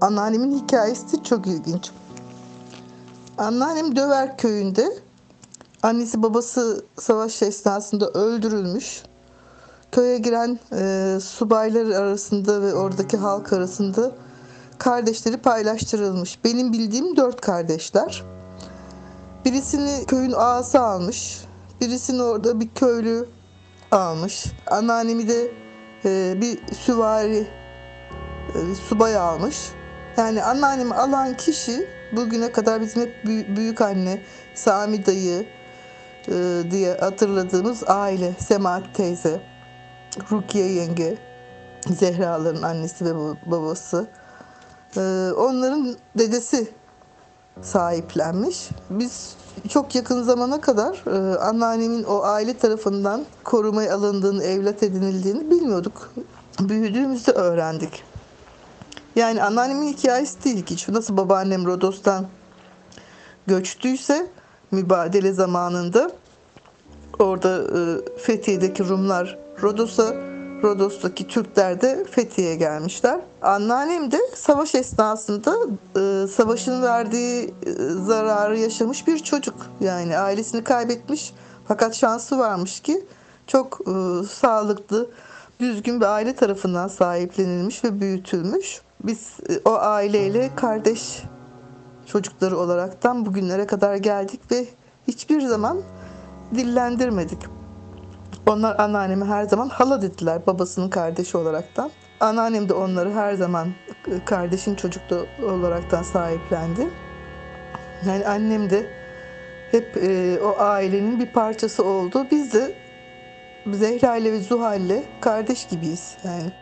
Anneannemin hikayesi çok ilginç. Anneannem Döver köyünde annesi babası savaş esnasında öldürülmüş. Köye giren e, subaylar arasında ve oradaki halk arasında kardeşleri paylaştırılmış. Benim bildiğim dört kardeşler. Birisini köyün ağası almış. Birisini orada bir köylü almış. Anneannemi de e, bir süvari e, subay almış. Yani anneannemi alan kişi bugüne kadar bizim hep büyük, anne, Sami dayı e, diye hatırladığımız aile, Semahat teyze, Rukiye yenge, Zehra'ların annesi ve babası. E, onların dedesi sahiplenmiş. Biz çok yakın zamana kadar e, anneannemin o aile tarafından korumaya alındığını, evlat edinildiğini bilmiyorduk. Büyüdüğümüzde öğrendik. Yani anneannemin hikayesi değil ki. Nasıl babaannem Rodos'tan göçtüyse mübadele zamanında orada e, Fethiye'deki Rumlar Rodos'a Rodos'taki Türkler de Fethiye'ye gelmişler. Anneannem de savaş esnasında e, savaşın verdiği e, zararı yaşamış bir çocuk. Yani ailesini kaybetmiş fakat şansı varmış ki çok e, sağlıklı, düzgün bir aile tarafından sahiplenilmiş ve büyütülmüş. Biz e, o aileyle kardeş çocukları olaraktan bugünlere kadar geldik ve hiçbir zaman dillendirmedik. Onlar anneanneme her zaman hala dediler babasının kardeşi olaraktan. Anneannem de onları her zaman e, kardeşin çocuklu olaraktan sahiplendi. Yani annem de hep e, o ailenin bir parçası oldu. Biz de Zehra ile ve Zuhal ile kardeş gibiyiz yani.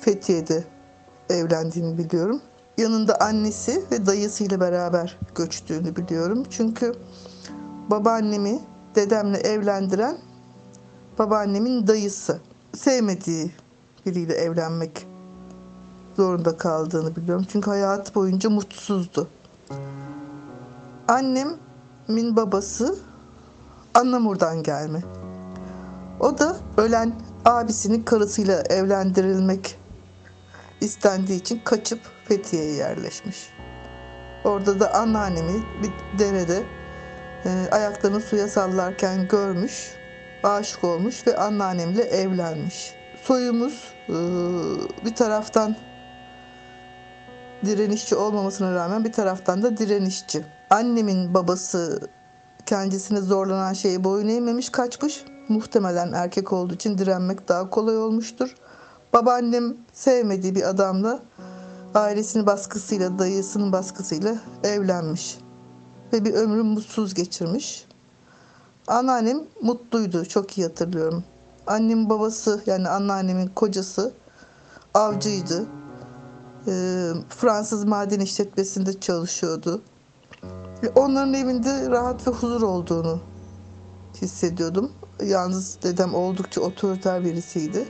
Fethiye'de evlendiğini biliyorum. Yanında annesi ve dayısıyla beraber göçtüğünü biliyorum. Çünkü babaannemi dedemle evlendiren babaannemin dayısı. Sevmediği biriyle evlenmek zorunda kaldığını biliyorum. Çünkü hayatı boyunca mutsuzdu. Annemin babası Annamur'dan gelme. O da ölen abisinin karısıyla evlendirilmek istendiği için kaçıp Fethiye'ye yerleşmiş. Orada da anneannemi bir derede e, ayaklarını suya sallarken görmüş, aşık olmuş ve anneannemle evlenmiş. Soyumuz e, bir taraftan direnişçi olmamasına rağmen bir taraftan da direnişçi. Annemin babası kendisine zorlanan şeye boyun eğmemiş kaçmış. Muhtemelen erkek olduğu için direnmek daha kolay olmuştur. Babaannem sevmediği bir adamla ailesinin baskısıyla, dayısının baskısıyla evlenmiş. Ve bir ömrü mutsuz geçirmiş. Anneannem mutluydu, çok iyi hatırlıyorum. Annem babası yani anneannemin kocası avcıydı. Ee, Fransız maden işletmesinde çalışıyordu. Onların evinde rahat ve huzur olduğunu hissediyordum. Yalnız dedem oldukça otoriter birisiydi.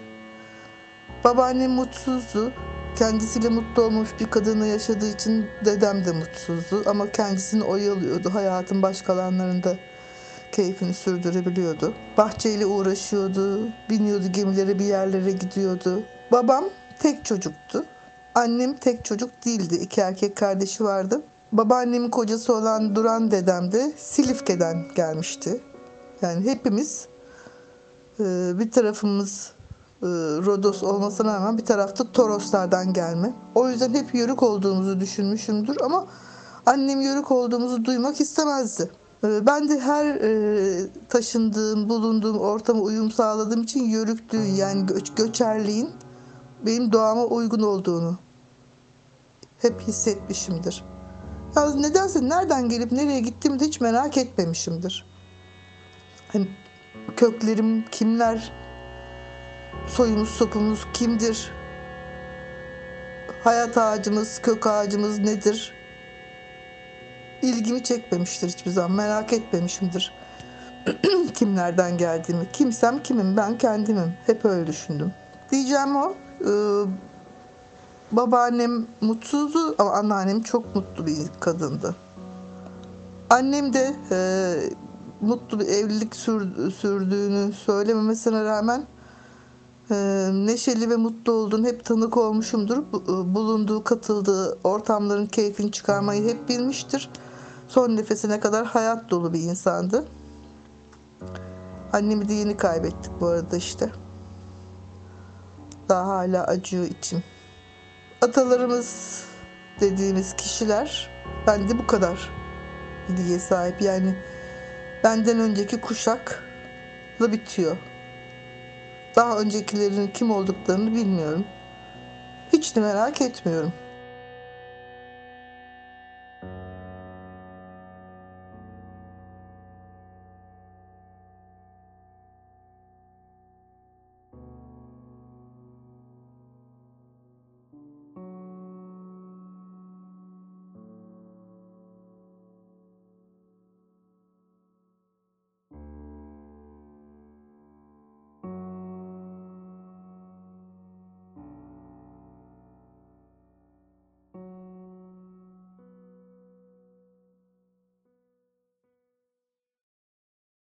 Babaannem mutsuzdu. Kendisiyle mutlu olmuş bir kadını yaşadığı için dedem de mutsuzdu. Ama kendisini oyalıyordu. Hayatın başka alanlarında keyfini sürdürebiliyordu. Bahçeyle uğraşıyordu. Biniyordu gemilere bir yerlere gidiyordu. Babam tek çocuktu. Annem tek çocuk değildi. İki erkek kardeşi vardı. Babaannemin kocası olan Duran dedem de Silifke'den gelmişti. Yani hepimiz e, bir tarafımız e, Rodos olmasına rağmen bir tarafta Toroslardan gelme. O yüzden hep yörük olduğumuzu düşünmüşümdür ama annem yörük olduğumuzu duymak istemezdi. E, ben de her taşındığım, bulunduğum ortama uyum sağladığım için yörüklüğün yani göç, göçerliğin benim doğama uygun olduğunu hep hissetmişimdir. Ya nedense nereden gelip nereye gittiğimi de hiç merak etmemişimdir. Hani köklerim kimler, soyumuz sopumuz kimdir, hayat ağacımız, kök ağacımız nedir? İlgimi çekmemiştir hiçbir zaman, merak etmemişimdir. Kimlerden geldiğimi, kimsem kimim, ben kendimim. Hep öyle düşündüm. Diyeceğim o, e, babaannem mutsuzdu ama anneannem çok mutlu bir kadındı. Annem de e, mutlu bir evlilik sür, sürdüğünü söylememesine rağmen e, neşeli ve mutlu olduğunu hep tanık olmuşumdur. E, Bulunduğu, katıldığı ortamların keyfini çıkarmayı hep bilmiştir. Son nefesine kadar hayat dolu bir insandı. Annemi de yeni kaybettik bu arada işte. Daha hala acıyor içim. Atalarımız dediğimiz kişiler bende bu kadar bilgiye sahip. Yani benden önceki kuşakla bitiyor. Daha öncekilerin kim olduklarını bilmiyorum. Hiç de merak etmiyorum.